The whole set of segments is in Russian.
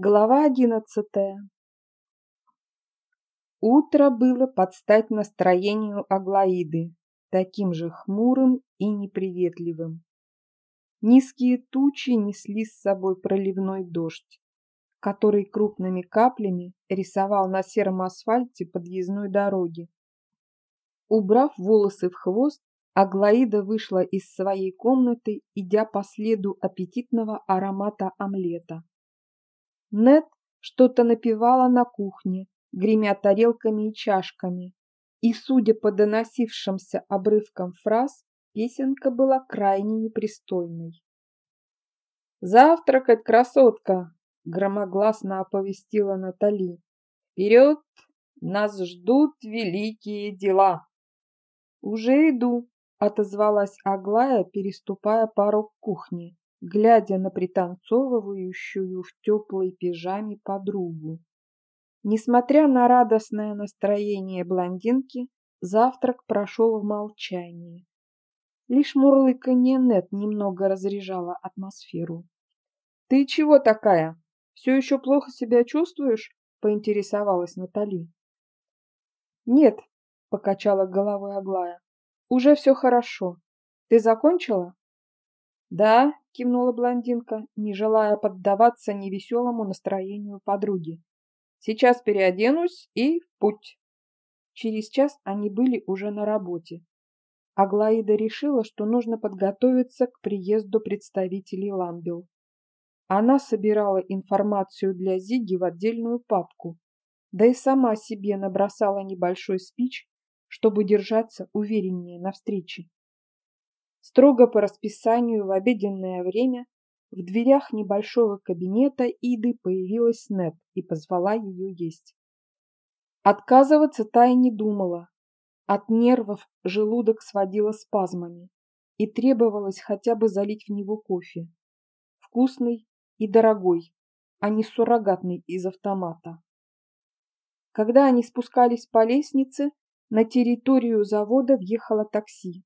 Глава одиннадцатая Утро было под стать настроению Аглаиды, таким же хмурым и неприветливым. Низкие тучи несли с собой проливной дождь, который крупными каплями рисовал на сером асфальте подъездной дороги. Убрав волосы в хвост, Аглаида вышла из своей комнаты, идя по следу аппетитного аромата омлета. Нет что-то напевала на кухне, гремя тарелками и чашками, и, судя по доносившимся обрывкам фраз, песенка была крайне непристойной. «Завтракать, красотка!» — громогласно оповестила Натали. «Вперед! Нас ждут великие дела!» «Уже иду!» — отозвалась Аглая, переступая порог кухни глядя на пританцовывающую в теплой пижаме подругу. Несмотря на радостное настроение блондинки, завтрак прошел в молчании. Лишь мурлыканье Нет немного разряжало атмосферу. «Ты чего такая? Все еще плохо себя чувствуешь?» — поинтересовалась Натали. «Нет», — покачала головой Аглая, — «уже все хорошо. Ты закончила?» «Да», — кивнула блондинка, не желая поддаваться невеселому настроению подруги. «Сейчас переоденусь и в путь». Через час они были уже на работе. Аглаида решила, что нужно подготовиться к приезду представителей Ламбел. Она собирала информацию для Зиги в отдельную папку, да и сама себе набросала небольшой спич, чтобы держаться увереннее на встрече. Строго по расписанию в обеденное время в дверях небольшого кабинета Иды появилась Нет и позвала ее есть. Отказываться та и не думала. От нервов желудок сводила спазмами, и требовалось хотя бы залить в него кофе. Вкусный и дорогой, а не суррогатный из автомата. Когда они спускались по лестнице, на территорию завода въехало такси.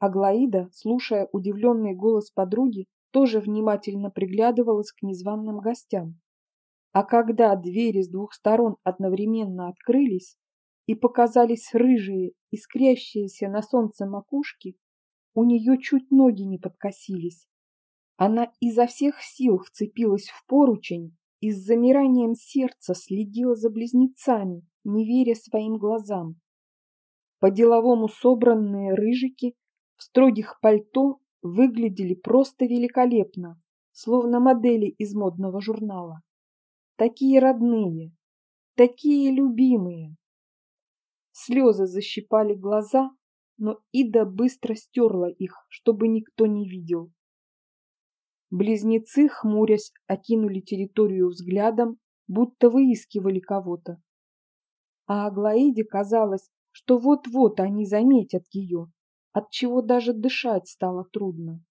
Аглаида, слушая удивленный голос подруги, тоже внимательно приглядывалась к незваным гостям. А когда двери с двух сторон одновременно открылись и показались рыжие, искрящиеся на солнце макушки, у нее чуть ноги не подкосились. Она изо всех сил вцепилась в поручень и с замиранием сердца следила за близнецами, не веря своим глазам. По-деловому собранные рыжики в строгих пальто выглядели просто великолепно, словно модели из модного журнала. Такие родные, такие любимые. Слезы защипали глаза, но Ида быстро стерла их, чтобы никто не видел. Близнецы, хмурясь, окинули территорию взглядом, будто выискивали кого-то. А Аглаиде казалось, что вот-вот они заметят ее отчего даже дышать стало трудно.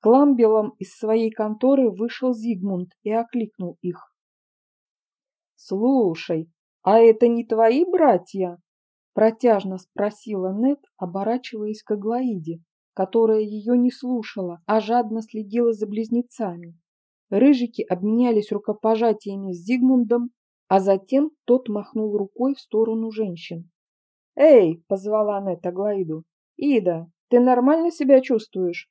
К ламбелам из своей конторы вышел Зигмунд и окликнул их. «Слушай, а это не твои братья?» Протяжно спросила Нет, оборачиваясь к Аглаиде, которая ее не слушала, а жадно следила за близнецами. Рыжики обменялись рукопожатиями с Зигмундом, а затем тот махнул рукой в сторону женщин. «Эй!» — позвала Нет Аглаиду. «Ида, ты нормально себя чувствуешь?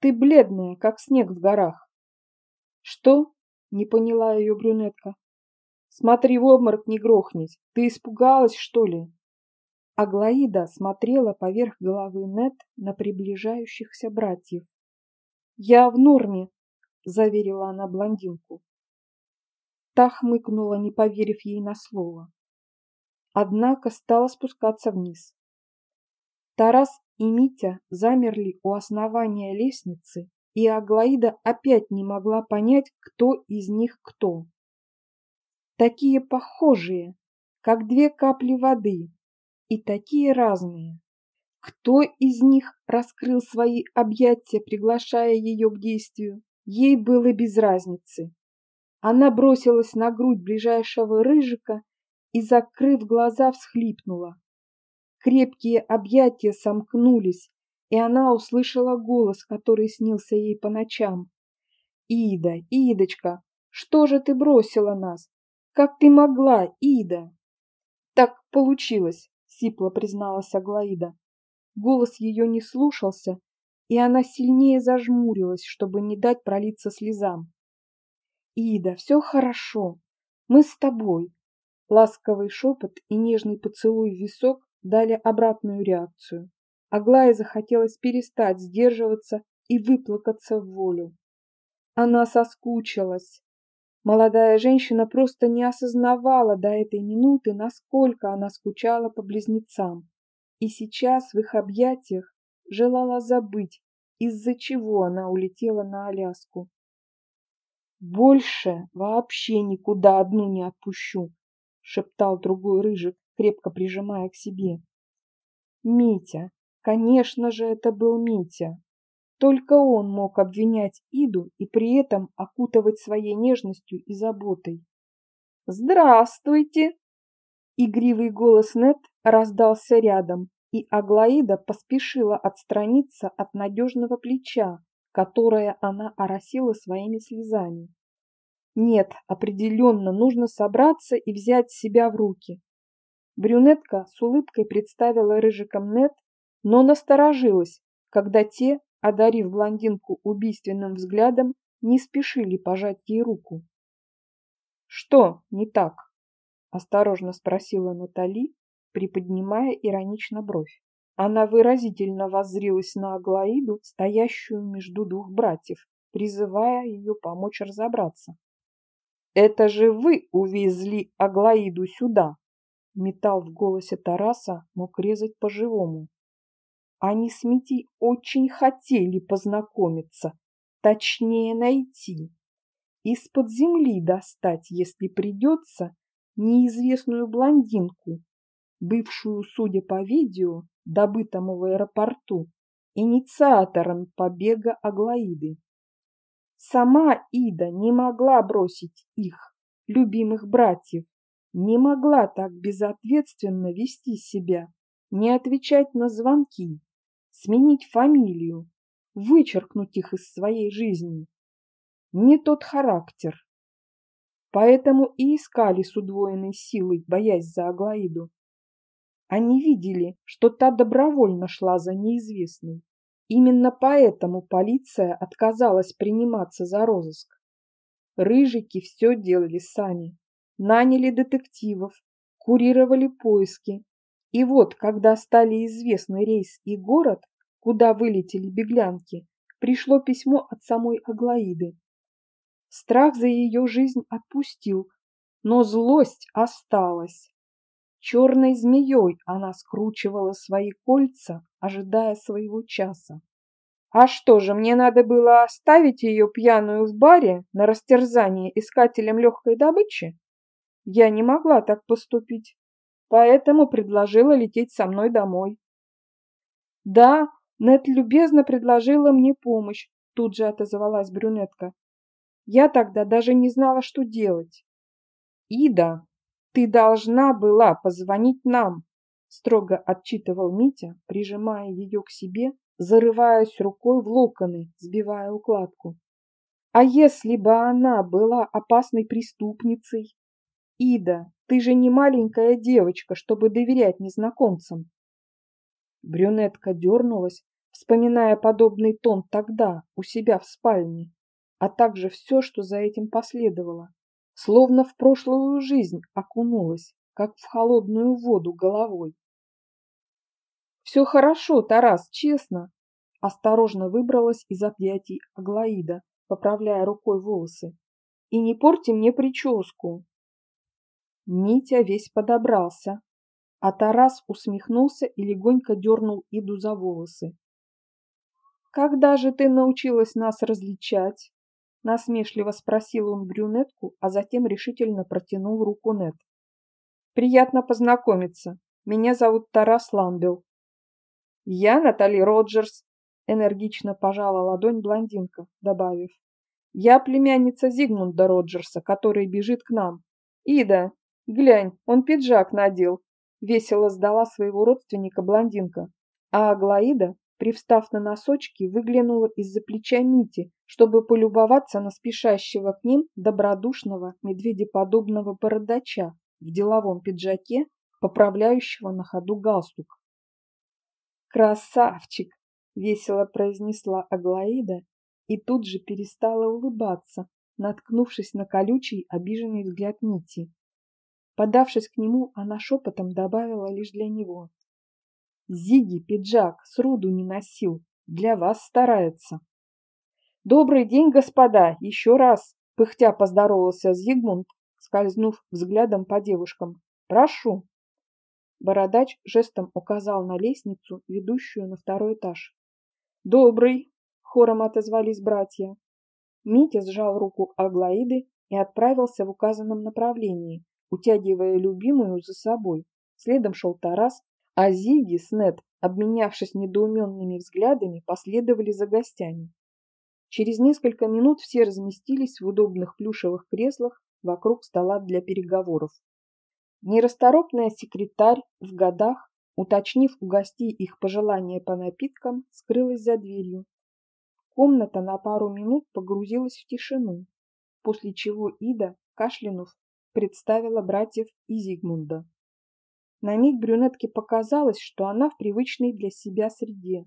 Ты бледная, как снег в горах». «Что?» — не поняла ее брюнетка. «Смотри, в обморок не грохнись. Ты испугалась, что ли?» Аглаида смотрела поверх головы Нет на приближающихся братьев. «Я в норме», — заверила она блондинку. Та хмыкнула, не поверив ей на слово однако стала спускаться вниз. Тарас и Митя замерли у основания лестницы, и Аглаида опять не могла понять, кто из них кто. Такие похожие, как две капли воды, и такие разные. Кто из них раскрыл свои объятия, приглашая ее к действию, ей было без разницы. Она бросилась на грудь ближайшего рыжика и, закрыв глаза, всхлипнула. Крепкие объятия сомкнулись, и она услышала голос, который снился ей по ночам. «Ида, Идочка, Что же ты бросила нас? Как ты могла, Ида?» «Так получилось», — сипло призналась Аглаида. Голос ее не слушался, и она сильнее зажмурилась, чтобы не дать пролиться слезам. «Ида, все хорошо. Мы с тобой». Ласковый шепот и нежный поцелуй в висок дали обратную реакцию. Аглае захотелось перестать сдерживаться и выплакаться в волю. Она соскучилась. Молодая женщина просто не осознавала до этой минуты, насколько она скучала по близнецам. И сейчас в их объятиях желала забыть, из-за чего она улетела на Аляску. «Больше вообще никуда одну не отпущу», — шептал другой рыжик, крепко прижимая к себе. «Митя, конечно же, это был Митя. Только он мог обвинять Иду и при этом окутывать своей нежностью и заботой. «Здравствуйте!» Игривый голос Нет раздался рядом, и Аглаида поспешила отстраниться от надежного плеча, которое она оросила своими слезами. Нет, определенно нужно собраться и взять себя в руки. Брюнетка с улыбкой представила рыжиком Нет, но насторожилась, когда те, одарив блондинку убийственным взглядом, не спешили пожать ей руку. «Что не так?» – осторожно спросила Натали, приподнимая иронично бровь. Она выразительно воззрилась на Аглаиду, стоящую между двух братьев, призывая ее помочь разобраться. «Это же вы увезли Аглаиду сюда!» Металл в голосе Тараса мог резать по-живому. Они с Митей очень хотели познакомиться, точнее найти. Из-под земли достать, если придется, неизвестную блондинку, бывшую, судя по видео, добытому в аэропорту, инициатором побега Аглаиды. Сама Ида не могла бросить их, любимых братьев, не могла так безответственно вести себя, не отвечать на звонки, сменить фамилию, вычеркнуть их из своей жизни. Не тот характер. Поэтому и искали с удвоенной силой, боясь за Аглаиду. Они видели, что та добровольно шла за неизвестной. Именно поэтому полиция отказалась приниматься за розыск. Рыжики все делали сами. Наняли детективов, курировали поиски. И вот, когда стали известны рейс и город, куда вылетели беглянки, пришло письмо от самой Аглаиды. Страх за ее жизнь отпустил, но злость осталась. Черной змеей она скручивала свои кольца, ожидая своего часа. А что же, мне надо было оставить ее пьяную в баре на растерзание искателям легкой добычи? Я не могла так поступить, поэтому предложила лететь со мной домой. Да, Нет любезно предложила мне помощь, тут же отозвалась брюнетка. Я тогда даже не знала, что делать. Ида, ты должна была позвонить нам, строго отчитывал Митя, прижимая ее к себе, зарываясь рукой в локоны, сбивая укладку. А если бы она была опасной преступницей? Ида, ты же не маленькая девочка, чтобы доверять незнакомцам. Брюнетка дернулась, вспоминая подобный тон тогда, у себя в спальне, а также все, что за этим последовало. Словно в прошлую жизнь окунулась, как в холодную воду головой. «Все хорошо, Тарас, честно!» Осторожно выбралась из объятий Аглаида, поправляя рукой волосы. «И не порти мне прическу!» Митя весь подобрался, а Тарас усмехнулся и легонько дернул Иду за волосы. «Когда же ты научилась нас различать?» Насмешливо спросил он брюнетку, а затем решительно протянул руку Нет. «Приятно познакомиться. Меня зовут Тарас Ламбел». «Я Натали Роджерс», — энергично пожала ладонь блондинка, добавив. «Я племянница Зигмунда Роджерса, который бежит к нам. Ида, глянь, он пиджак надел, весело сдала своего родственника блондинка, а Аглаида привстав на носочки, выглянула из-за плеча Мити, чтобы полюбоваться на спешащего к ним добродушного медведеподобного бородача в деловом пиджаке, поправляющего на ходу галстук. «Красавчик!» — весело произнесла Аглаида и тут же перестала улыбаться, наткнувшись на колючий, обиженный взгляд Мити. Подавшись к нему, она шепотом добавила лишь для него. Зиги пиджак сроду не носил, для вас старается. Добрый день, господа, еще раз, пыхтя поздоровался Зигмунд, скользнув взглядом по девушкам. Прошу. Бородач жестом указал на лестницу, ведущую на второй этаж. Добрый, хором отозвались братья. Митя сжал руку Аглаиды и отправился в указанном направлении, утягивая любимую за собой. Следом шел Тарас, а Зиги с Нед, обменявшись недоуменными взглядами, последовали за гостями. Через несколько минут все разместились в удобных плюшевых креслах вокруг стола для переговоров. Нерасторопная секретарь в годах, уточнив у гостей их пожелания по напиткам, скрылась за дверью. Комната на пару минут погрузилась в тишину, после чего Ида, кашлянув, представила братьев и Зигмунда. На миг брюнетке показалось, что она в привычной для себя среде.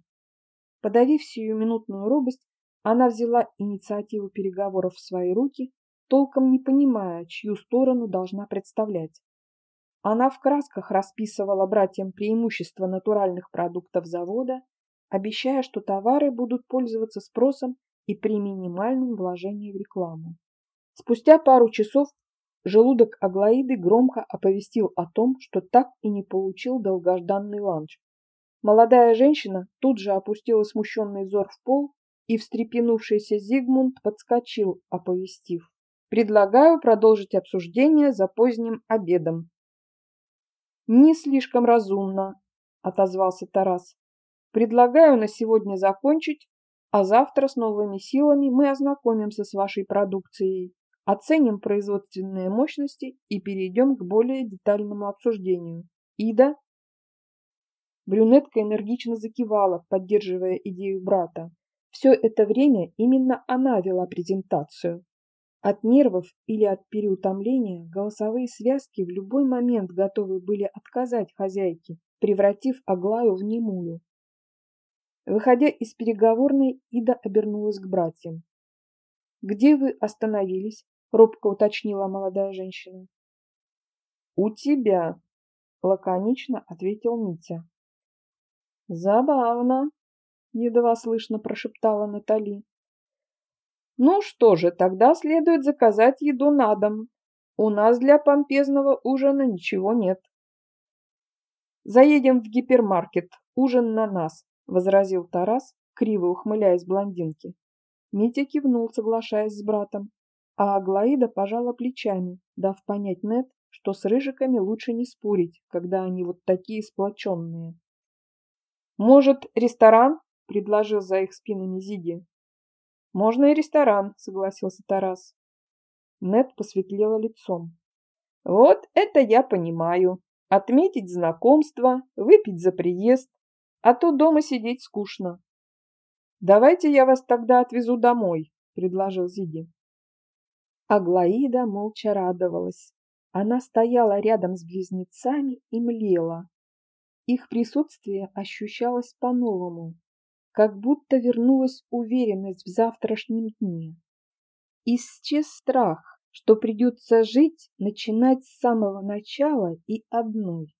Подавив сиюминутную робость, она взяла инициативу переговоров в свои руки, толком не понимая, чью сторону должна представлять. Она в красках расписывала братьям преимущества натуральных продуктов завода, обещая, что товары будут пользоваться спросом и при минимальном вложении в рекламу. Спустя пару часов желудок Аглаиды громко оповестил о том, что так и не получил долгожданный ланч. Молодая женщина тут же опустила смущенный взор в пол, и встрепенувшийся Зигмунд подскочил, оповестив. «Предлагаю продолжить обсуждение за поздним обедом». «Не слишком разумно», — отозвался Тарас. Предлагаю на сегодня закончить, а завтра с новыми силами мы ознакомимся с вашей продукцией, оценим производственные мощности и перейдем к более детальному обсуждению. Ида? Брюнетка энергично закивала, поддерживая идею брата. Все это время именно она вела презентацию. От нервов или от переутомления голосовые связки в любой момент готовы были отказать хозяйке, превратив Аглаю в немую. Выходя из переговорной, Ида обернулась к братьям. «Где вы остановились?» — робко уточнила молодая женщина. «У тебя», — лаконично ответил Митя. «Забавно», — едва слышно прошептала Натали. «Ну что же, тогда следует заказать еду на дом. У нас для помпезного ужина ничего нет». «Заедем в гипермаркет. Ужин на нас», возразил Тарас, криво ухмыляясь блондинке. Митя кивнул, соглашаясь с братом, а Аглаида пожала плечами, дав понять Нет, что с рыжиками лучше не спорить, когда они вот такие сплоченные. «Может, ресторан?» — предложил за их спинами Зиги. «Можно и ресторан», — согласился Тарас. Нет посветлела лицом. «Вот это я понимаю. Отметить знакомство, выпить за приезд, а то дома сидеть скучно. Давайте я вас тогда отвезу домой, предложил Зиги. Аглаида молча радовалась. Она стояла рядом с близнецами и млела. Их присутствие ощущалось по-новому, как будто вернулась уверенность в завтрашнем дне. Исчез страх, что придется жить, начинать с самого начала и одной.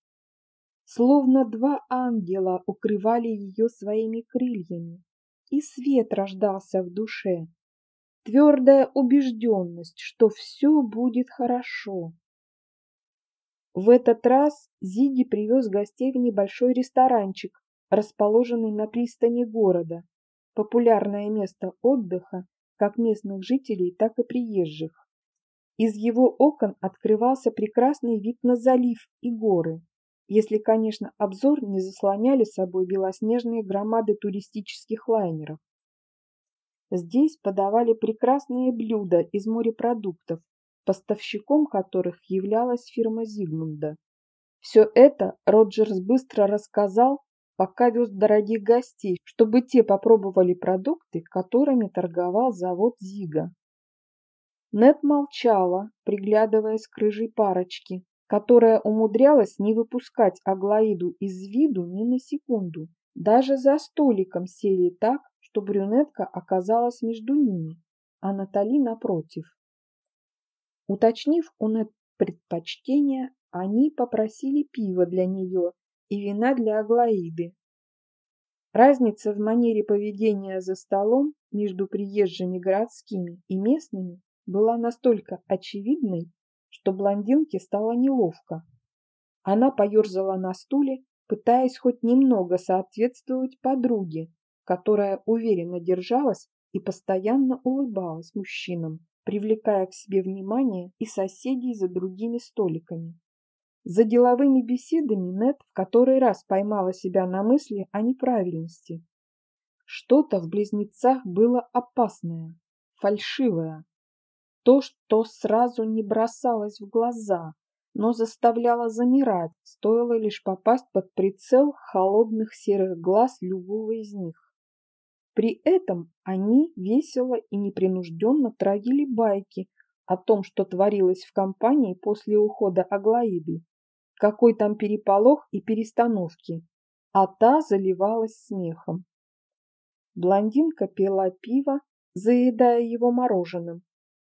Словно два ангела укрывали ее своими крыльями, и свет рождался в душе. Твердая убежденность, что все будет хорошо. В этот раз Зиги привез гостей в небольшой ресторанчик, расположенный на пристани города, популярное место отдыха как местных жителей, так и приезжих. Из его окон открывался прекрасный вид на залив и горы если, конечно, обзор не заслоняли собой белоснежные громады туристических лайнеров. Здесь подавали прекрасные блюда из морепродуктов, поставщиком которых являлась фирма Зигмунда. Все это Роджерс быстро рассказал, пока вез дорогих гостей, чтобы те попробовали продукты, которыми торговал завод Зига. Нет молчала, приглядываясь к рыжей парочке, которая умудрялась не выпускать Аглаиду из виду ни на секунду. Даже за столиком сели так, что брюнетка оказалась между ними, а Натали напротив. Уточнив у Нет предпочтения, они попросили пива для нее и вина для Аглаиды. Разница в манере поведения за столом между приезжими городскими и местными была настолько очевидной, что блондинке стало неловко. Она поерзала на стуле, пытаясь хоть немного соответствовать подруге, которая уверенно держалась и постоянно улыбалась мужчинам, привлекая к себе внимание и соседей за другими столиками. За деловыми беседами Нет в который раз поймала себя на мысли о неправильности. Что-то в близнецах было опасное, фальшивое. То, что сразу не бросалось в глаза, но заставляло замирать, стоило лишь попасть под прицел холодных серых глаз любого из них. При этом они весело и непринужденно травили байки о том, что творилось в компании после ухода Аглаиды, какой там переполох и перестановки, а та заливалась смехом. Блондинка пила пиво, заедая его мороженым,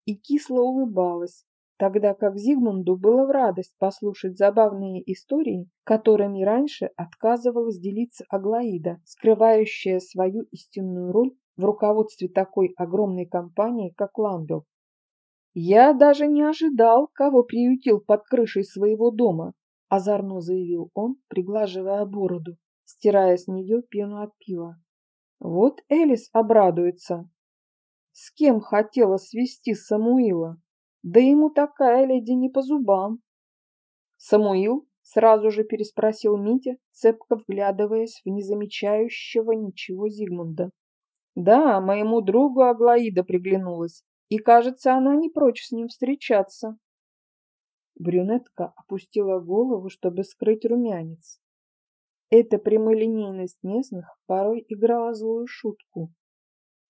и кисло улыбалась, тогда как Зигмунду было в радость послушать забавные истории, которыми раньше отказывалась делиться Аглаида, скрывающая свою истинную роль в руководстве такой огромной компании, как Ламбел. «Я даже не ожидал, кого приютил под крышей своего дома», – озорно заявил он, приглаживая бороду, стирая с нее пену от пива. «Вот Элис обрадуется, с кем хотела свести Самуила? Да ему такая леди не по зубам. Самуил сразу же переспросил Митя, цепко вглядываясь в незамечающего ничего Зигмунда. Да, моему другу Аглаида приглянулась, и, кажется, она не прочь с ним встречаться. Брюнетка опустила голову, чтобы скрыть румянец. Эта прямолинейность местных порой играла злую шутку.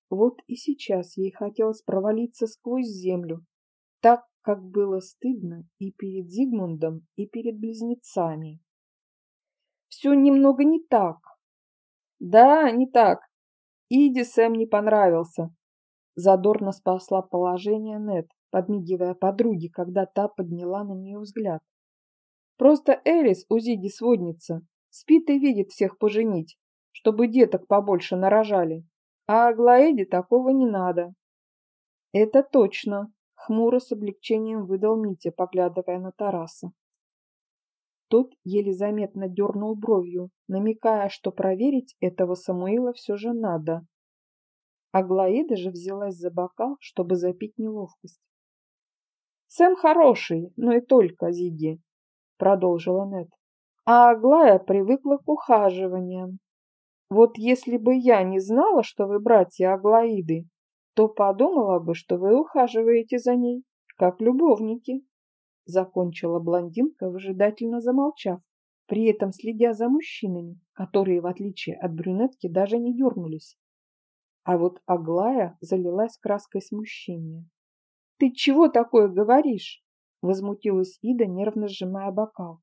Вот и сейчас ей хотелось провалиться сквозь землю, так, как было стыдно и перед Зигмундом, и перед близнецами. Все немного не так. Да, не так. Иди Сэм не понравился. Задорно спасла положение Нет, подмигивая подруге, когда та подняла на нее взгляд. Просто Элис у Зиги сводница. Спит и видит всех поженить, чтобы деток побольше нарожали. А Аглаэде такого не надо. Это точно, хмуро с облегчением выдал Митя, поглядывая на Тараса. Тот еле заметно дернул бровью, намекая, что проверить этого Самуила все же надо. Аглаида же взялась за бокал, чтобы запить неловкость. «Сэм хороший, но и только, Зиги», — продолжила Нет. «А Аглая привыкла к ухаживаниям. Вот если бы я не знала, что вы братья Аглаиды, то подумала бы, что вы ухаживаете за ней, как любовники. Закончила блондинка, выжидательно замолчав, при этом следя за мужчинами, которые, в отличие от брюнетки, даже не дернулись. А вот Аглая залилась краской смущения. «Ты чего такое говоришь?» — возмутилась Ида, нервно сжимая бокал.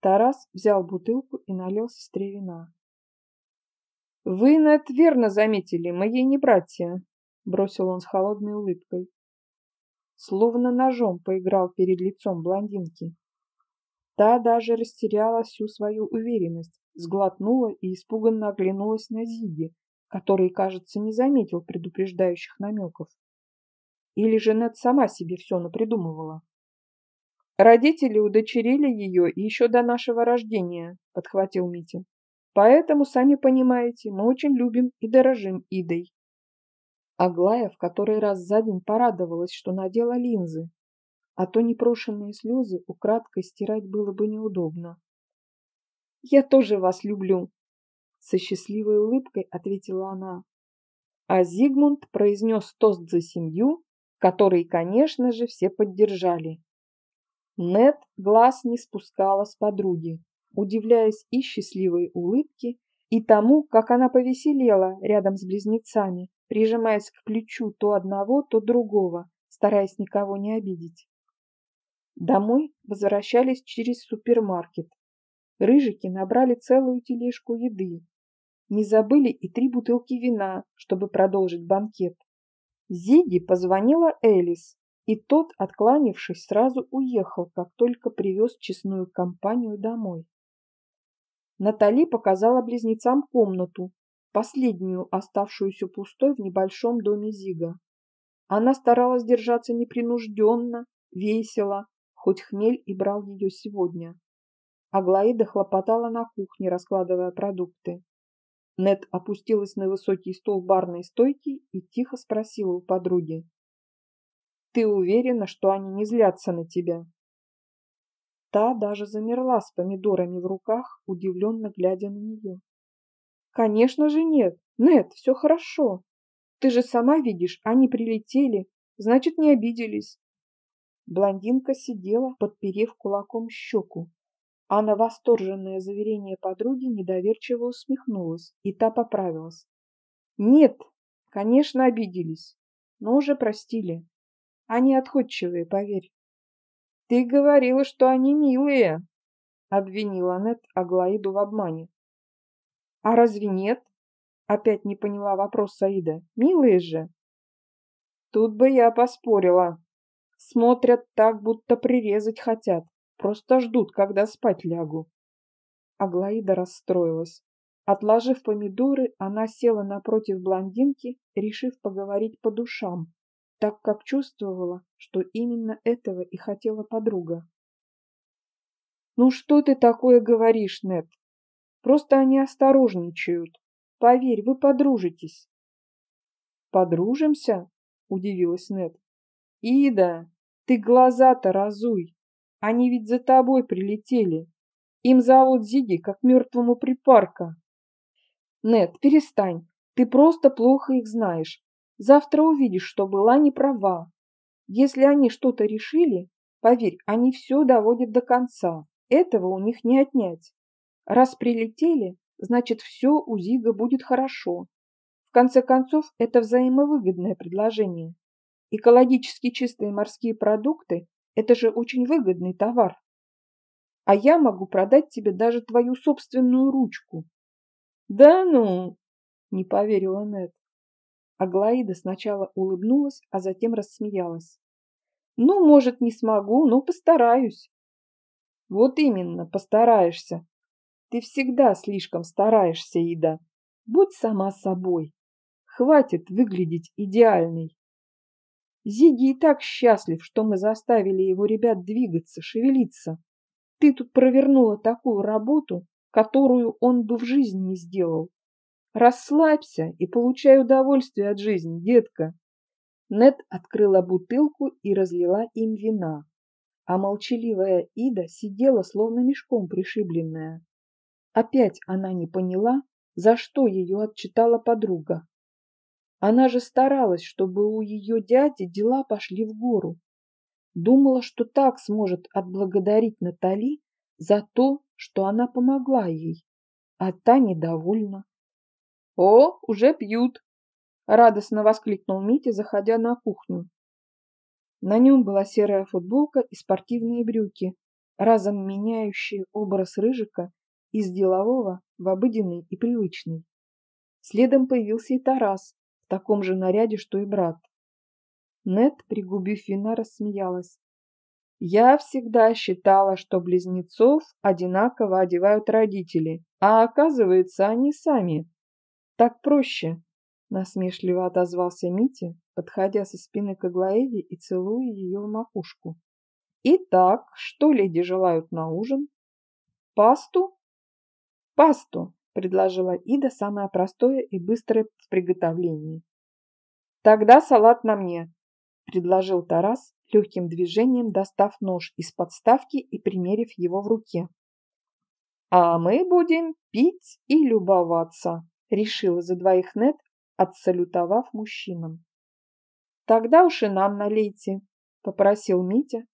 Тарас взял бутылку и налил сестре вина. «Вы, Нед, верно заметили, мои не братья», — бросил он с холодной улыбкой. Словно ножом поиграл перед лицом блондинки. Та даже растеряла всю свою уверенность, сглотнула и испуганно оглянулась на Зиги, который, кажется, не заметил предупреждающих намеков. Или же Нед сама себе все напридумывала. «Родители удочерили ее еще до нашего рождения», — подхватил Митя. Поэтому, сами понимаете, мы очень любим и дорожим Идой. Аглая в который раз за день порадовалась, что надела линзы, а то непрошенные слезы украдкой стирать было бы неудобно. «Я тоже вас люблю!» Со счастливой улыбкой ответила она. А Зигмунд произнес тост за семью, который, конечно же, все поддержали. Нет глаз не спускала с подруги, удивляясь и счастливой улыбке, и тому, как она повеселела рядом с близнецами, прижимаясь к плечу то одного, то другого, стараясь никого не обидеть. Домой возвращались через супермаркет. Рыжики набрали целую тележку еды. Не забыли и три бутылки вина, чтобы продолжить банкет. Зиги позвонила Элис, и тот, откланившись, сразу уехал, как только привез честную компанию домой. Натали показала близнецам комнату, последнюю оставшуюся пустой в небольшом доме Зига. Она старалась держаться непринужденно, весело, хоть хмель и брал ее сегодня. Аглаида хлопотала на кухне, раскладывая продукты. Нет опустилась на высокий стол барной стойки и тихо спросила у подруги. «Ты уверена, что они не злятся на тебя?» Та даже замерла с помидорами в руках, удивленно глядя на нее. «Конечно же нет! Нет, все хорошо! Ты же сама видишь, они прилетели, значит, не обиделись!» Блондинка сидела, подперев кулаком щеку, а на восторженное заверение подруги недоверчиво усмехнулась, и та поправилась. «Нет, конечно, обиделись, но уже простили. Они отходчивые, поверь». «Ты говорила, что они милые», — обвинила Нет Аглаиду в обмане. «А разве нет?» — опять не поняла вопрос Саида. «Милые же». «Тут бы я поспорила. Смотрят так, будто прирезать хотят. Просто ждут, когда спать лягу». Аглаида расстроилась. Отложив помидоры, она села напротив блондинки, решив поговорить по душам, так как чувствовала, что именно этого и хотела подруга. «Ну что ты такое говоришь, Нет? Просто они осторожничают. Поверь, вы подружитесь». «Подружимся?» — удивилась Нет. «Ида, ты глаза-то разуй. Они ведь за тобой прилетели. Им зовут Зиги, как мертвому припарка». «Нет, перестань. Ты просто плохо их знаешь. Завтра увидишь, что была не права. Если они что-то решили, поверь, они все доводят до конца. Этого у них не отнять. Раз прилетели, значит все у Зига будет хорошо. В конце концов, это взаимовыгодное предложение. Экологически чистые морские продукты – это же очень выгодный товар. А я могу продать тебе даже твою собственную ручку. Да ну, не поверила Нет. Аглаида сначала улыбнулась, а затем рассмеялась. «Ну, может, не смогу, но постараюсь». «Вот именно, постараешься. Ты всегда слишком стараешься, Ида. Будь сама собой. Хватит выглядеть идеальной». Зиги и так счастлив, что мы заставили его ребят двигаться, шевелиться. Ты тут провернула такую работу, которую он бы в жизни не сделал. Расслабься и получай удовольствие от жизни, детка. Нет открыла бутылку и разлила им вина, а молчаливая Ида сидела словно мешком пришибленная. Опять она не поняла, за что ее отчитала подруга. Она же старалась, чтобы у ее дяди дела пошли в гору. Думала, что так сможет отблагодарить Натали за то, что она помогла ей, а та недовольна. «О, уже пьют!» — радостно воскликнул Митя, заходя на кухню. На нем была серая футболка и спортивные брюки, разом меняющие образ Рыжика из делового в обыденный и привычный. Следом появился и Тарас в таком же наряде, что и брат. Нет, пригубив вина, рассмеялась. Я всегда считала, что близнецов одинаково одевают родители, а оказывается, они сами. Так проще, насмешливо отозвался Митя, подходя со спины к Аглаэде и целуя ее в макушку. Итак, что леди желают на ужин? Пасту? Пасту, предложила Ида, самое простое и быстрое в приготовлении. Тогда салат на мне, предложил Тарас, легким движением достав нож из подставки и примерив его в руке. А мы будем пить и любоваться, решила за двоих Нет, отсалютовав мужчинам. Тогда уж и нам налейте, попросил Митя,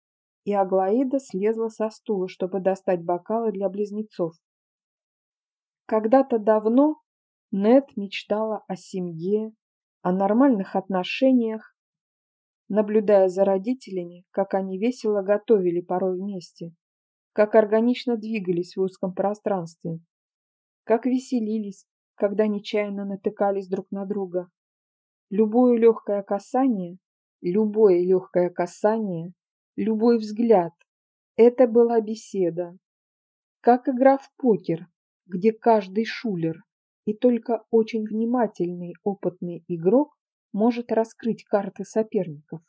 и Аглаида слезла со стула, чтобы достать бокалы для близнецов. Когда-то давно Нет мечтала о семье, о нормальных отношениях, наблюдая за родителями, как они весело готовили порой вместе, как органично двигались в узком пространстве, как веселились, когда нечаянно натыкались друг на друга. Любое легкое касание, любое легкое касание, любой взгляд – это была беседа. Как игра в покер, где каждый шулер и только очень внимательный опытный игрок может раскрыть карты соперников.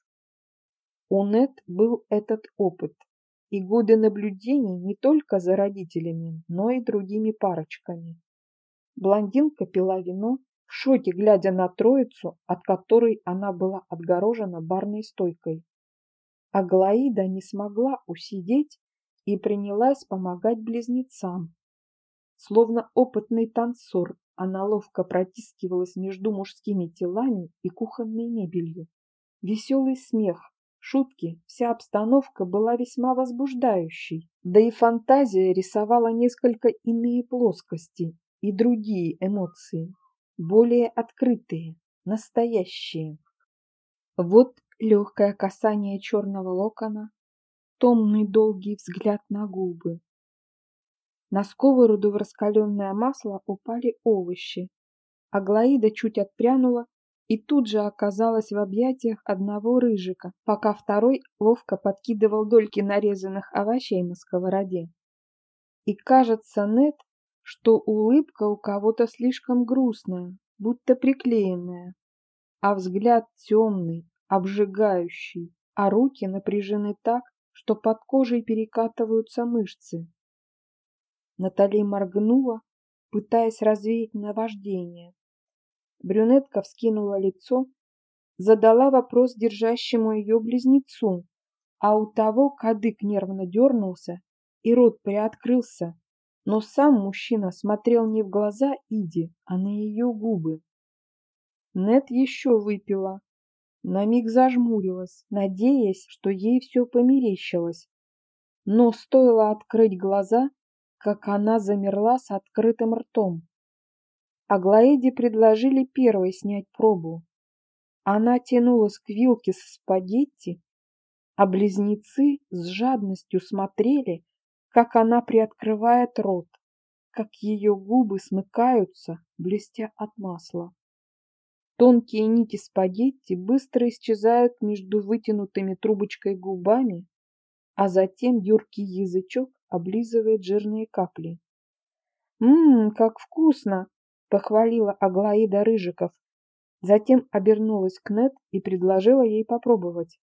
У Нет был этот опыт и годы наблюдений не только за родителями, но и другими парочками. Блондинка пила вино, в шоке глядя на троицу, от которой она была отгорожена барной стойкой. Аглаида не смогла усидеть и принялась помогать близнецам. Словно опытный танцор, она ловко протискивалась между мужскими телами и кухонной мебелью. Веселый смех, шутки, вся обстановка была весьма возбуждающей, да и фантазия рисовала несколько иные плоскости и другие эмоции, более открытые, настоящие. Вот легкое касание черного локона, томный долгий взгляд на губы, на сковороду в раскаленное масло упали овощи. Аглаида чуть отпрянула и тут же оказалась в объятиях одного рыжика, пока второй ловко подкидывал дольки нарезанных овощей на сковороде. И кажется, Нет, что улыбка у кого-то слишком грустная, будто приклеенная, а взгляд темный, обжигающий, а руки напряжены так, что под кожей перекатываются мышцы. Натали моргнула, пытаясь развеять наваждение. Брюнетка вскинула лицо, задала вопрос держащему ее близнецу, а у того кадык нервно дернулся и рот приоткрылся, но сам мужчина смотрел не в глаза Иди, а на ее губы. Нет еще выпила, на миг зажмурилась, надеясь, что ей все померещилось. Но стоило открыть глаза, как она замерла с открытым ртом. Аглаиде предложили первой снять пробу. Она тянулась к вилке со спагетти, а близнецы с жадностью смотрели, как она приоткрывает рот, как ее губы смыкаются, блестя от масла. Тонкие нити спагетти быстро исчезают между вытянутыми трубочкой губами, а затем юркий язычок облизывает жирные капли. «Ммм, как вкусно!» — похвалила Аглаида Рыжиков. Затем обернулась к Нет и предложила ей попробовать.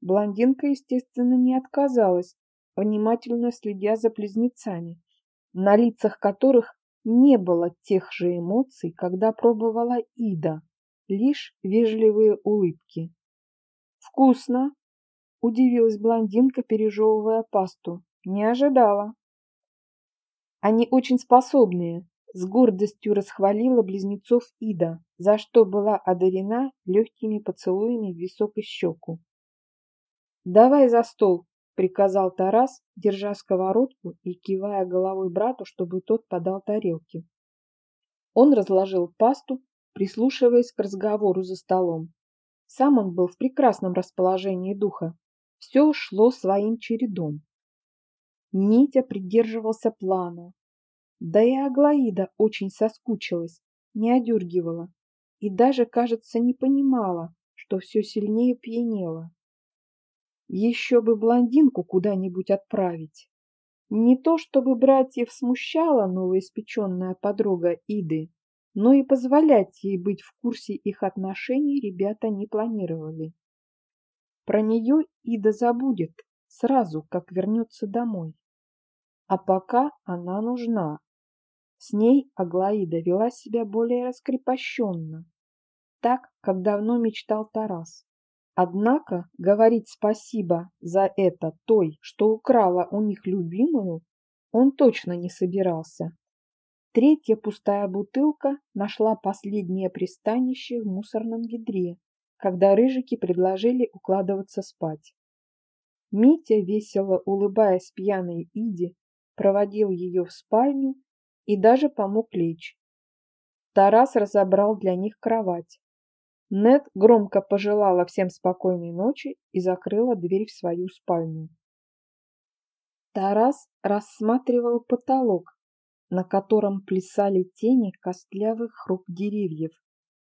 Блондинка, естественно, не отказалась, внимательно следя за близнецами, на лицах которых не было тех же эмоций, когда пробовала Ида, лишь вежливые улыбки. «Вкусно!» — удивилась блондинка, пережевывая пасту. Не ожидала. Они очень способные, с гордостью расхвалила близнецов Ида, за что была одарена легкими поцелуями в висок и щеку. «Давай за стол», — приказал Тарас, держа сковородку и кивая головой брату, чтобы тот подал тарелки. Он разложил пасту, прислушиваясь к разговору за столом. Сам он был в прекрасном расположении духа. Все шло своим чередом. Митя придерживался плана. Да и Аглаида очень соскучилась, не одергивала и даже, кажется, не понимала, что все сильнее пьянела. Еще бы блондинку куда-нибудь отправить. Не то чтобы братьев смущала новоиспеченная подруга Иды, но и позволять ей быть в курсе их отношений ребята не планировали. Про нее Ида забудет сразу, как вернется домой. А пока она нужна. С ней Аглаида вела себя более раскрепощенно, так, как давно мечтал Тарас. Однако говорить спасибо за это той, что украла у них любимую, он точно не собирался. Третья пустая бутылка нашла последнее пристанище в мусорном ведре, когда рыжики предложили укладываться спать. Митя, весело улыбаясь пьяной Иде, проводил ее в спальню и даже помог лечь. Тарас разобрал для них кровать. Нет громко пожелала всем спокойной ночи и закрыла дверь в свою спальню. Тарас рассматривал потолок, на котором плясали тени костлявых рук деревьев,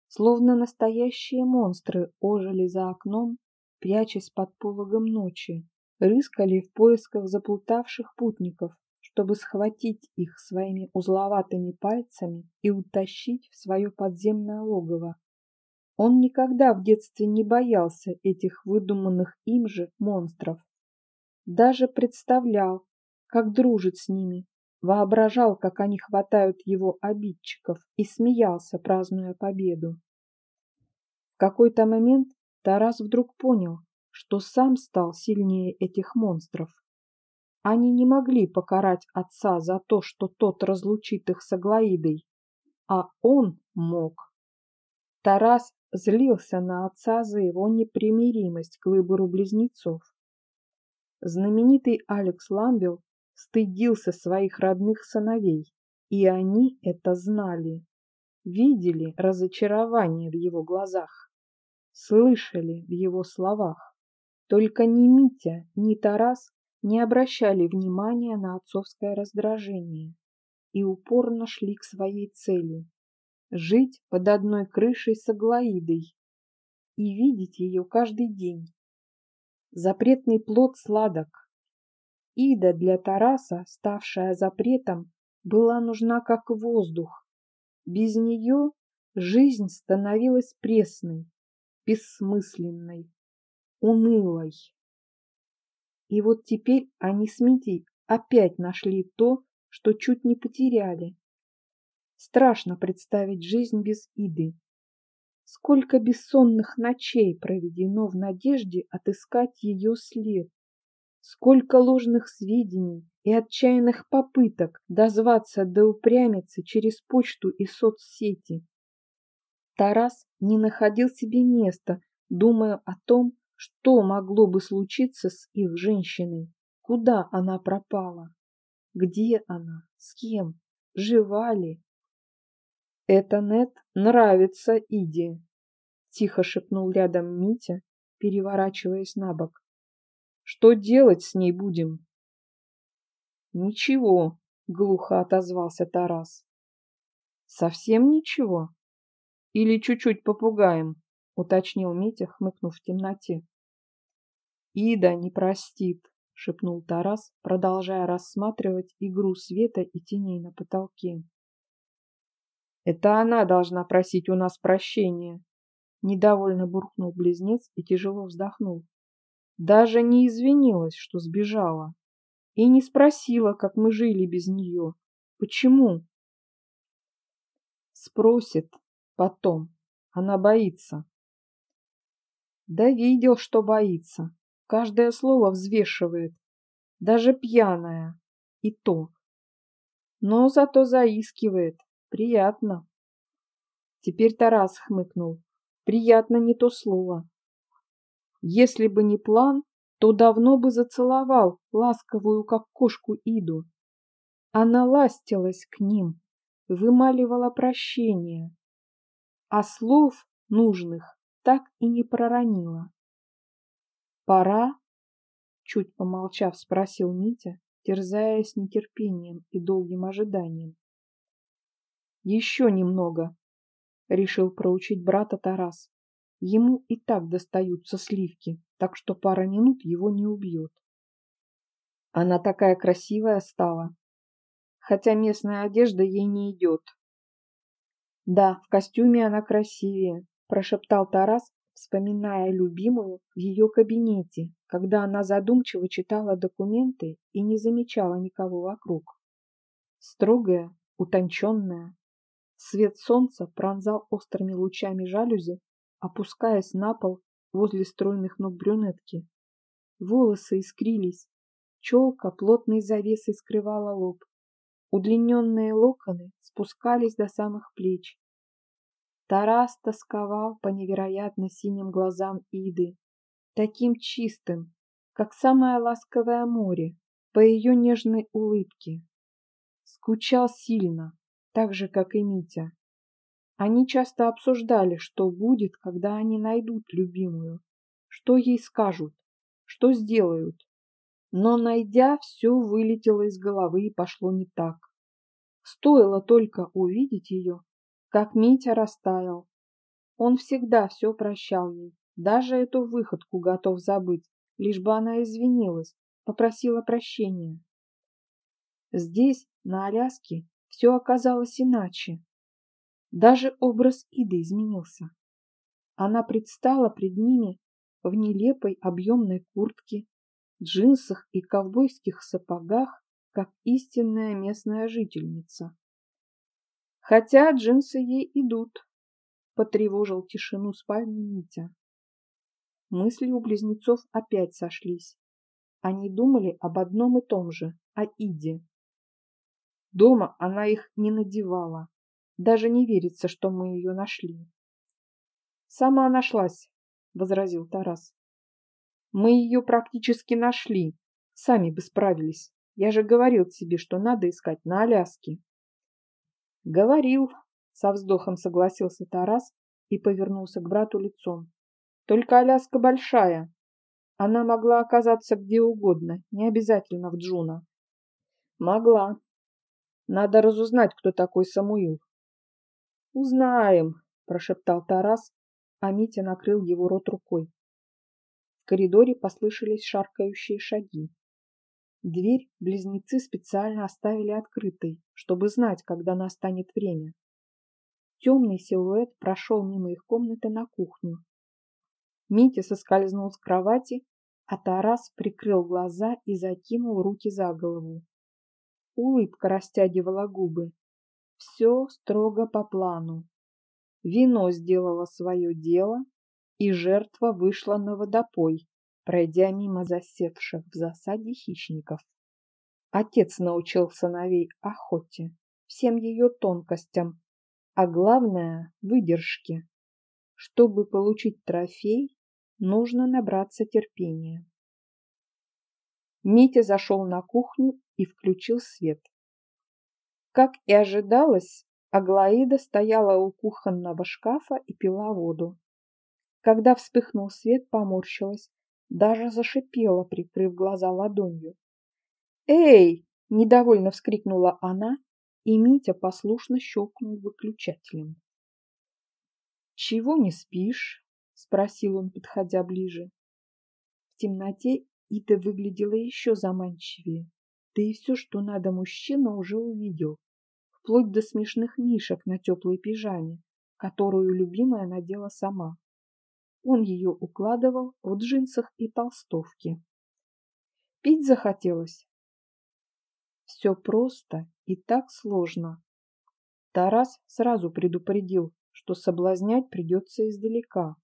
словно настоящие монстры ожили за окном, прячась под пологом ночи, рыскали в поисках заплутавших путников, чтобы схватить их своими узловатыми пальцами и утащить в свое подземное логово. Он никогда в детстве не боялся этих выдуманных им же монстров. Даже представлял, как дружит с ними, воображал, как они хватают его обидчиков и смеялся, празднуя победу. В какой-то момент Тарас вдруг понял, что сам стал сильнее этих монстров. Они не могли покарать отца за то, что тот разлучит их с Аглаидой, а он мог. Тарас злился на отца за его непримиримость к выбору близнецов. Знаменитый Алекс Ламбел стыдился своих родных сыновей, и они это знали, видели разочарование в его глазах, слышали в его словах. Только ни Митя, ни Тарас не обращали внимания на отцовское раздражение и упорно шли к своей цели – жить под одной крышей с Аглаидой и видеть ее каждый день. Запретный плод сладок, Ида для Тараса, ставшая запретом, была нужна как воздух. Без нее жизнь становилась пресной, бессмысленной, унылой. И вот теперь они с Митей опять нашли то, что чуть не потеряли. Страшно представить жизнь без Иды. Сколько бессонных ночей проведено в надежде отыскать ее след. Сколько ложных сведений и отчаянных попыток дозваться до упрямицы через почту и соцсети. Тарас не находил себе места, думая о том, что могло бы случиться с их женщиной, куда она пропала, где она, с кем, жива ли. «Это нет нравится Иде», — тихо шепнул рядом Митя, переворачиваясь на бок. Что делать с ней будем? Ничего, глухо отозвался Тарас. Совсем ничего? Или чуть-чуть попугаем? уточнил Митя, хмыкнув в темноте. Ида не простит, шепнул Тарас, продолжая рассматривать игру света и теней на потолке. Это она должна просить у нас прощения, недовольно буркнул близнец и тяжело вздохнул. Даже не извинилась, что сбежала. И не спросила, как мы жили без нее. Почему? Спросит потом. Она боится. Да видел, что боится. Каждое слово взвешивает. Даже пьяная. И то. Но зато заискивает. Приятно. Теперь Тарас хмыкнул. Приятно не то слово. Если бы не план, то давно бы зацеловал ласковую, как кошку, Иду. Она ластилась к ним, вымаливала прощение, а слов нужных так и не проронила. «Пора?» — чуть помолчав, спросил Митя, терзаясь нетерпением и долгим ожиданием. «Еще немного», — решил проучить брата Тарас. Ему и так достаются сливки, так что пара минут его не убьет. Она такая красивая стала, хотя местная одежда ей не идет. Да, в костюме она красивее, прошептал Тарас, вспоминая любимую в ее кабинете, когда она задумчиво читала документы и не замечала никого вокруг. Строгая, утонченная. Свет солнца пронзал острыми лучами жалюзи опускаясь на пол возле стройных ног брюнетки. Волосы искрились, челка плотной завесой скрывала лоб. Удлиненные локоны спускались до самых плеч. Тарас тосковал по невероятно синим глазам Иды, таким чистым, как самое ласковое море, по ее нежной улыбке. Скучал сильно, так же, как и Митя. Они часто обсуждали, что будет, когда они найдут любимую, что ей скажут, что сделают. Но, найдя, все вылетело из головы и пошло не так. Стоило только увидеть ее, как Митя растаял. Он всегда все прощал ей, даже эту выходку готов забыть, лишь бы она извинилась, попросила прощения. Здесь, на Аляске, все оказалось иначе. Даже образ Иды изменился. Она предстала пред ними в нелепой объемной куртке, джинсах и ковбойских сапогах, как истинная местная жительница. Хотя джинсы ей идут, потревожил тишину спальни Митя. Мысли у близнецов опять сошлись. Они думали об одном и том же, о Иде. Дома она их не надевала, даже не верится, что мы ее нашли. Сама нашлась, возразил Тарас. Мы ее практически нашли. Сами бы справились. Я же говорил тебе, что надо искать на Аляске. Говорил, со вздохом согласился Тарас и повернулся к брату лицом. Только Аляска большая. Она могла оказаться где угодно, не обязательно в Джуна. Могла. Надо разузнать, кто такой Самуил. «Узнаем», – прошептал Тарас, а Митя накрыл его рот рукой. В коридоре послышались шаркающие шаги. Дверь близнецы специально оставили открытой, чтобы знать, когда настанет время. Темный силуэт прошел мимо их комнаты на кухню. Митя соскользнул с кровати, а Тарас прикрыл глаза и закинул руки за голову. Улыбка растягивала губы. Все строго по плану. Вино сделало свое дело, и жертва вышла на водопой, пройдя мимо засевших в засаде хищников. Отец научил сыновей охоте, всем ее тонкостям, а главное – выдержке. Чтобы получить трофей, нужно набраться терпения. Митя зашел на кухню и включил свет. Как и ожидалось, Аглаида стояла у кухонного шкафа и пила воду. Когда вспыхнул свет, поморщилась, даже зашипела, прикрыв глаза ладонью. «Эй!» – недовольно вскрикнула она, и Митя послушно щелкнул выключателем. «Чего не спишь?» – спросил он, подходя ближе. В темноте Ита выглядела еще заманчивее, да и все, что надо мужчина, уже увидел вплоть до смешных мишек на теплой пижаме, которую любимая надела сама. Он ее укладывал в джинсах и толстовке. Пить захотелось. Все просто и так сложно. Тарас сразу предупредил, что соблазнять придется издалека.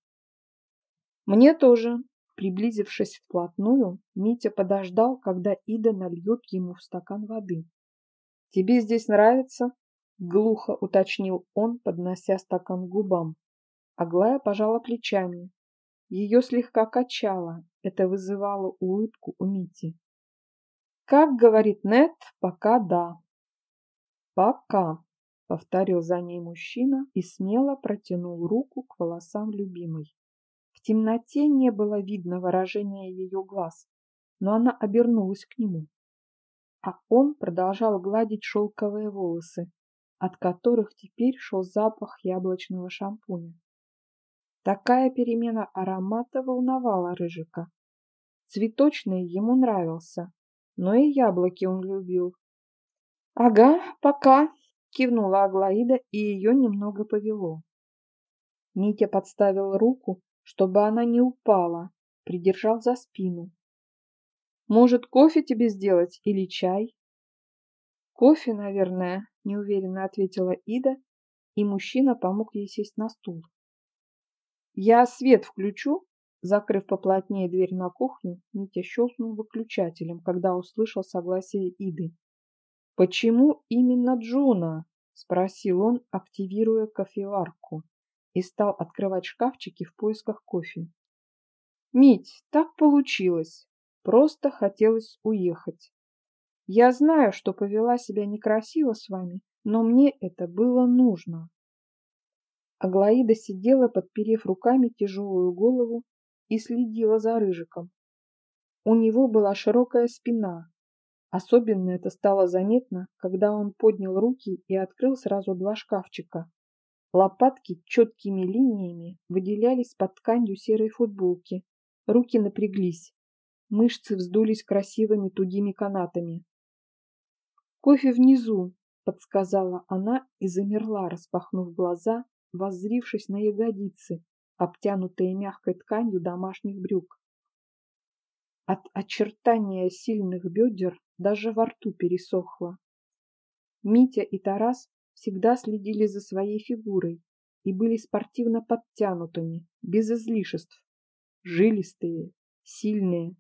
Мне тоже, приблизившись вплотную, Митя подождал, когда Ида нальет ему в стакан воды. «Тебе здесь нравится?» — глухо уточнил он, поднося стакан к губам. Аглая пожала плечами. Ее слегка качало, это вызывало улыбку у Мити. «Как говорит Нет, пока да». «Пока», — повторил за ней мужчина и смело протянул руку к волосам любимой. Темноте не было видно выражения ее глаз, но она обернулась к нему а он продолжал гладить шелковые волосы, от которых теперь шел запах яблочного шампуня. Такая перемена аромата волновала Рыжика. Цветочный ему нравился, но и яблоки он любил. «Ага, пока!» — кивнула Аглаида, и ее немного повело. Митя подставил руку, чтобы она не упала, придержал за спину. Может, кофе тебе сделать или чай? Кофе, наверное, неуверенно ответила Ида, и мужчина помог ей сесть на стул. Я свет включу, закрыв поплотнее дверь на кухню, Митя щелкнул выключателем, когда услышал согласие Иды. Почему именно Джуна? спросил он, активируя кофеварку, и стал открывать шкафчики в поисках кофе. Мить, так получилось. Просто хотелось уехать. Я знаю, что повела себя некрасиво с вами, но мне это было нужно. Аглаида сидела, подперев руками тяжелую голову и следила за Рыжиком. У него была широкая спина. Особенно это стало заметно, когда он поднял руки и открыл сразу два шкафчика. Лопатки четкими линиями выделялись под тканью серой футболки. Руки напряглись. Мышцы вздулись красивыми тугими канатами. «Кофе внизу», — подсказала она и замерла, распахнув глаза, воззрившись на ягодицы, обтянутые мягкой тканью домашних брюк. От очертания сильных бедер даже во рту пересохло. Митя и Тарас всегда следили за своей фигурой и были спортивно подтянутыми, без излишеств, жилистые, сильные.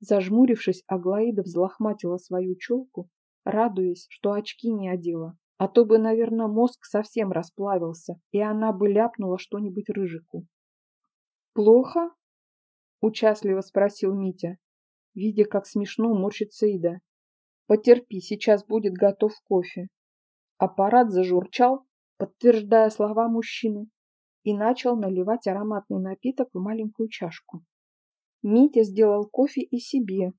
Зажмурившись, Аглаида взлохматила свою челку, радуясь, что очки не одела, а то бы, наверное, мозг совсем расплавился, и она бы ляпнула что-нибудь рыжику. «Плохо?» Участливо спросил Митя, видя, как смешно морщится Ида. Потерпи, сейчас будет готов кофе. Аппарат зажурчал, подтверждая слова мужчины, и начал наливать ароматный напиток в маленькую чашку. Митя сделал кофе и себе,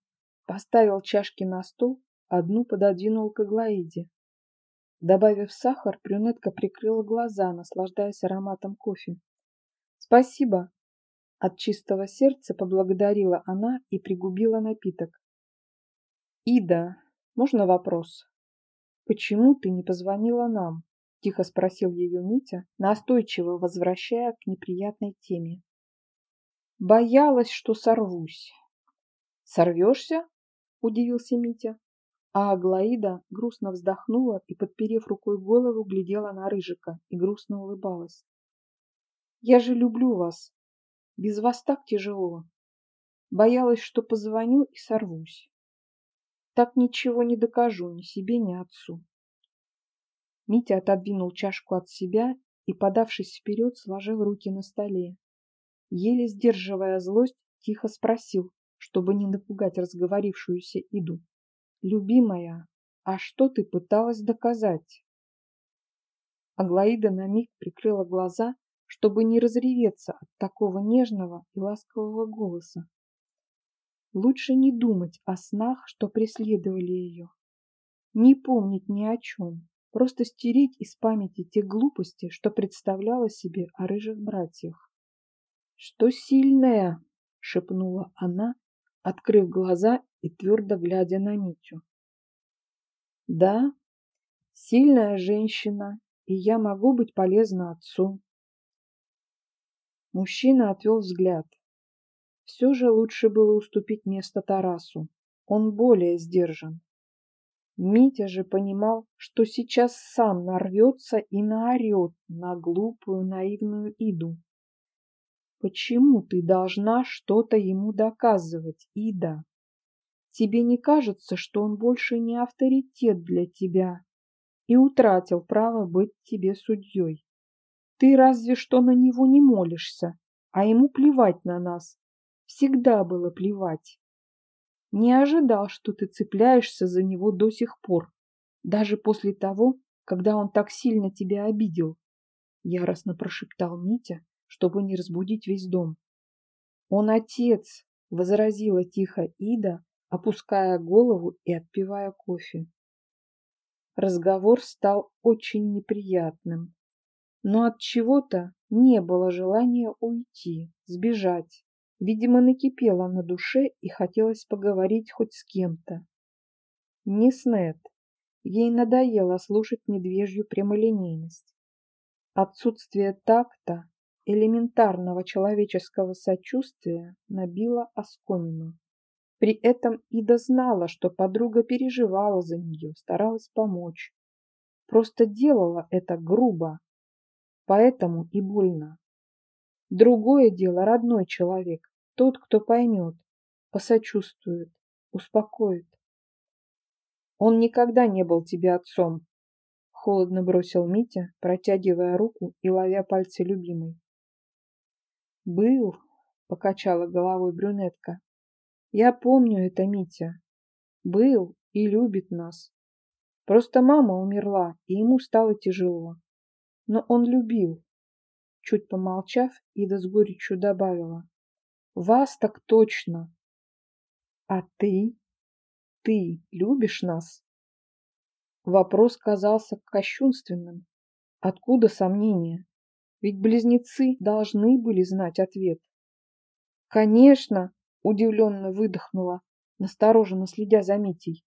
поставил чашки на стол, одну пододвинул к Аглаиде. Добавив сахар, брюнетка прикрыла глаза, наслаждаясь ароматом кофе. «Спасибо», от чистого сердца поблагодарила она и пригубила напиток. «Ида, можно вопрос? Почему ты не позвонила нам?» – тихо спросил ее Митя, настойчиво возвращая к неприятной теме. «Боялась, что сорвусь». «Сорвешься?» – удивился Митя. А Аглаида грустно вздохнула и, подперев рукой голову, глядела на Рыжика и грустно улыбалась. «Я же люблю вас, без вас так тяжело. Боялась, что позвоню и сорвусь. Так ничего не докажу ни себе, ни отцу. Митя отодвинул чашку от себя и, подавшись вперед, сложил руки на столе. Еле сдерживая злость, тихо спросил, чтобы не напугать разговорившуюся Иду. «Любимая, а что ты пыталась доказать?» Аглаида на миг прикрыла глаза чтобы не разреветься от такого нежного и ласкового голоса. Лучше не думать о снах, что преследовали ее. Не помнить ни о чем, просто стереть из памяти те глупости, что представляла себе о рыжих братьях. «Что сильная!» — шепнула она, открыв глаза и твердо глядя на Митю. «Да, сильная женщина, и я могу быть полезна отцу. Мужчина отвел взгляд. Все же лучше было уступить место Тарасу. Он более сдержан. Митя же понимал, что сейчас сам нарвется и наорет на глупую наивную Иду. Почему ты должна что-то ему доказывать, Ида? Тебе не кажется, что он больше не авторитет для тебя и утратил право быть тебе судьей? Ты разве что на него не молишься, а ему плевать на нас. Всегда было плевать. Не ожидал, что ты цепляешься за него до сих пор, даже после того, когда он так сильно тебя обидел. Яростно прошептал Митя, чтобы не разбудить весь дом. Он отец, возразила тихо Ида, опуская голову и отпивая кофе. Разговор стал очень неприятным но от чего-то не было желания уйти, сбежать. Видимо, накипело на душе и хотелось поговорить хоть с кем-то. Не с Нет. Ей надоело слушать медвежью прямолинейность. Отсутствие такта, элементарного человеческого сочувствия набило оскомину. При этом Ида знала, что подруга переживала за нее, старалась помочь. Просто делала это грубо, поэтому и больно. Другое дело родной человек, тот, кто поймет, посочувствует, успокоит. Он никогда не был тебе отцом, холодно бросил Митя, протягивая руку и ловя пальцы любимой. Был, покачала головой брюнетка. Я помню это, Митя. Был и любит нас. Просто мама умерла, и ему стало тяжело. Но он любил. Чуть помолчав, Ида с горечью добавила. Вас так точно. А ты? Ты любишь нас? Вопрос казался кощунственным. Откуда сомнения? Ведь близнецы должны были знать ответ. «Конечно!» – удивленно выдохнула, настороженно следя за Митей.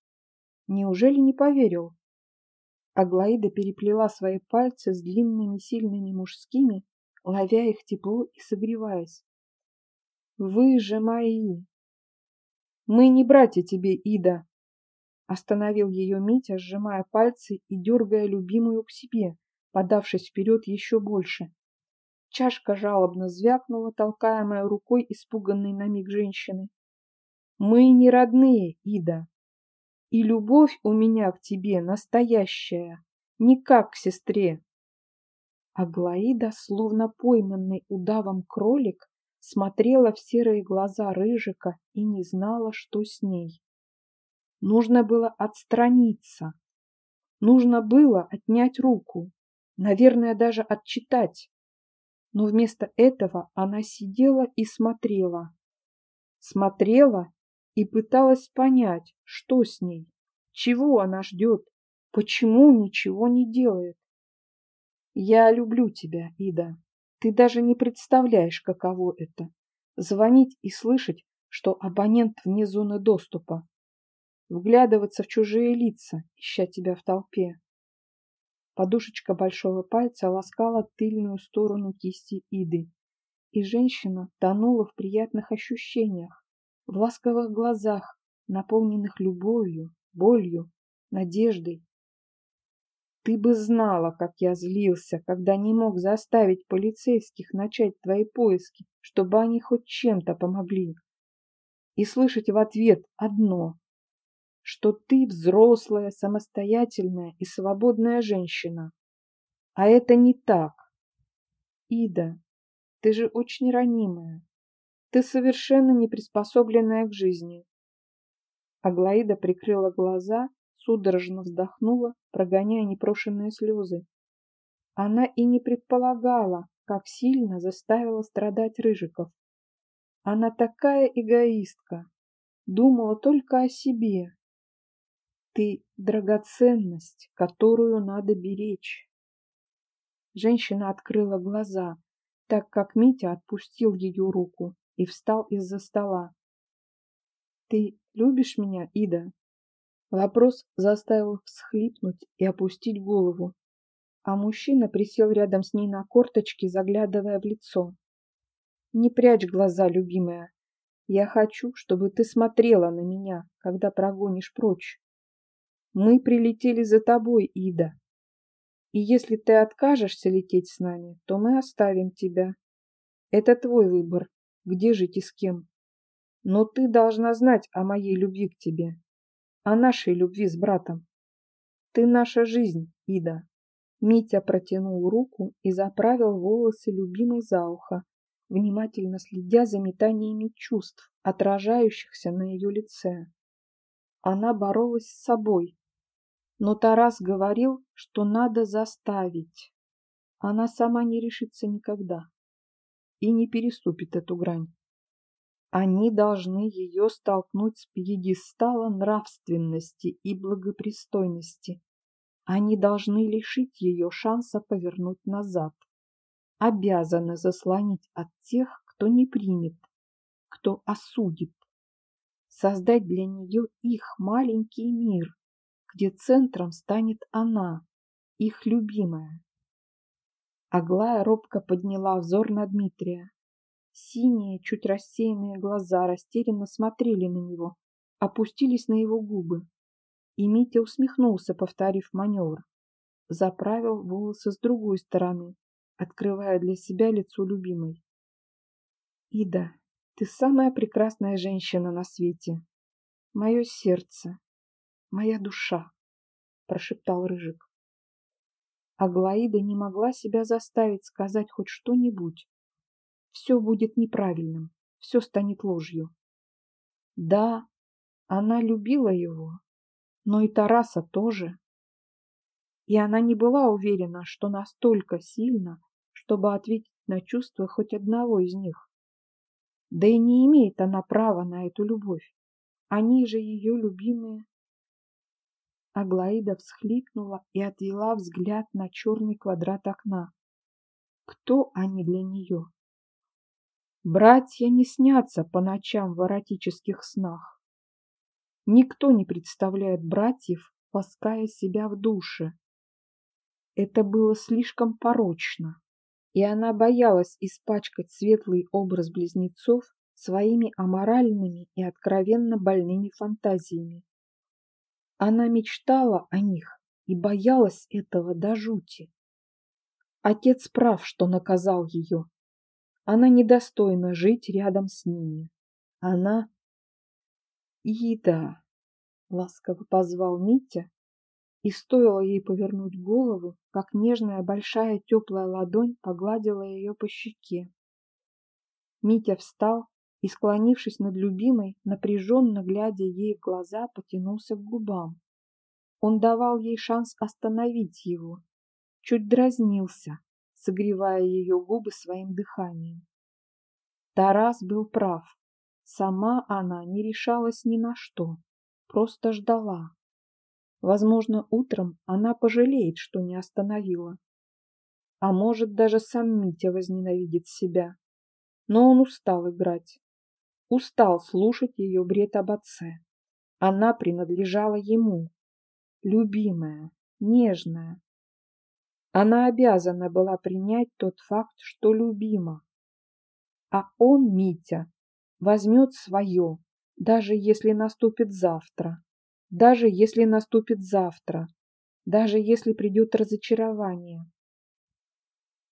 Неужели не поверил? Аглаида переплела свои пальцы с длинными сильными мужскими, ловя их тепло и согреваясь. «Вы же мои!» «Мы не братья тебе, Ида!» Остановил ее Митя, сжимая пальцы и дергая любимую к себе, подавшись вперед еще больше. Чашка жалобно звякнула, толкаемая рукой испуганной на миг женщины. «Мы не родные, Ида!» И любовь у меня к тебе настоящая, не как к сестре. Аглаида, словно пойманный удавом кролик, смотрела в серые глаза Рыжика и не знала, что с ней. Нужно было отстраниться. Нужно было отнять руку, наверное, даже отчитать. Но вместо этого она сидела и смотрела. Смотрела и пыталась понять, что с ней, чего она ждет, почему ничего не делает. Я люблю тебя, Ида. Ты даже не представляешь, каково это — звонить и слышать, что абонент вне зоны доступа, вглядываться в чужие лица, ища тебя в толпе. Подушечка большого пальца ласкала тыльную сторону кисти Иды, и женщина тонула в приятных ощущениях, в ласковых глазах, наполненных любовью, болью, надеждой. Ты бы знала, как я злился, когда не мог заставить полицейских начать твои поиски, чтобы они хоть чем-то помогли. И слышать в ответ одно, что ты взрослая, самостоятельная и свободная женщина. А это не так. Ида, ты же очень ранимая. Ты совершенно не приспособленная к жизни. Аглаида прикрыла глаза, судорожно вздохнула, прогоняя непрошенные слезы. Она и не предполагала, как сильно заставила страдать Рыжиков. Она такая эгоистка, думала только о себе. Ты — драгоценность, которую надо беречь. Женщина открыла глаза, так как Митя отпустил ее руку и встал из-за стола. «Ты любишь меня, Ида?» Вопрос заставил всхлипнуть и опустить голову, а мужчина присел рядом с ней на корточки, заглядывая в лицо. «Не прячь глаза, любимая. Я хочу, чтобы ты смотрела на меня, когда прогонишь прочь. Мы прилетели за тобой, Ида. И если ты откажешься лететь с нами, то мы оставим тебя. Это твой выбор, где жить и с кем. Но ты должна знать о моей любви к тебе, о нашей любви с братом. Ты наша жизнь, Ида. Митя протянул руку и заправил волосы любимой за ухо, внимательно следя за метаниями чувств, отражающихся на ее лице. Она боролась с собой, но Тарас говорил, что надо заставить. Она сама не решится никогда и не переступит эту грань. Они должны ее столкнуть с пьедестала нравственности и благопристойности. Они должны лишить ее шанса повернуть назад. Обязаны заслонить от тех, кто не примет, кто осудит. Создать для нее их маленький мир, где центром станет она, их любимая. Аглая робко подняла взор на Дмитрия. Синие, чуть рассеянные глаза растерянно смотрели на него, опустились на его губы. И Митя усмехнулся, повторив маневр. Заправил волосы с другой стороны, открывая для себя лицо любимой. «Ида, ты самая прекрасная женщина на свете. Мое сердце, моя душа», — прошептал Рыжик. Аглаида не могла себя заставить сказать хоть что-нибудь. Все будет неправильным, все станет ложью. Да, она любила его, но и Тараса тоже. И она не была уверена, что настолько сильно, чтобы ответить на чувства хоть одного из них. Да и не имеет она права на эту любовь. Они же ее любимые. Аглаида всхлипнула и отвела взгляд на черный квадрат окна. Кто они для нее? Братья не снятся по ночам в эротических снах. Никто не представляет братьев, лаская себя в душе. Это было слишком порочно, и она боялась испачкать светлый образ близнецов своими аморальными и откровенно больными фантазиями. Она мечтала о них и боялась этого до жути. Отец прав, что наказал ее. Она недостойна жить рядом с ними. Она... «Ида!» — ласково позвал Митя, и стоило ей повернуть голову, как нежная большая теплая ладонь погладила ее по щеке. Митя встал и, склонившись над любимой, напряженно глядя ей в глаза, потянулся к губам. Он давал ей шанс остановить его, чуть дразнился, согревая ее губы своим дыханием. Тарас был прав. Сама она не решалась ни на что, просто ждала. Возможно, утром она пожалеет, что не остановила. А может, даже сам Митя возненавидит себя. Но он устал играть. Устал слушать ее бред об отце. Она принадлежала ему. Любимая, нежная. Она обязана была принять тот факт, что любима. А он, Митя, возьмет свое, даже если наступит завтра. Даже если наступит завтра. Даже если придет разочарование.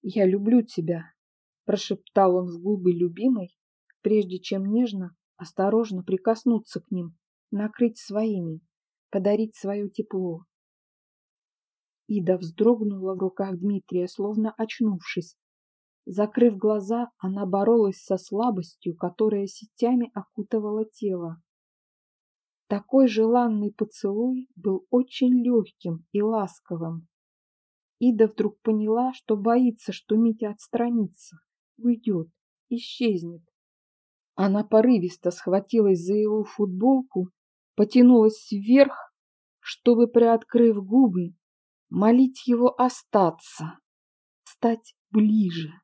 «Я люблю тебя», – прошептал он в губы любимой, прежде чем нежно, осторожно прикоснуться к ним, накрыть своими, подарить свое тепло. Ида вздрогнула в руках Дмитрия, словно очнувшись. Закрыв глаза, она боролась со слабостью, которая сетями окутывала тело. Такой желанный поцелуй был очень легким и ласковым. Ида вдруг поняла, что боится, что Митя отстранится, уйдет, исчезнет. Она порывисто схватилась за его футболку, потянулась вверх, чтобы, приоткрыв губы, молить его остаться, стать ближе.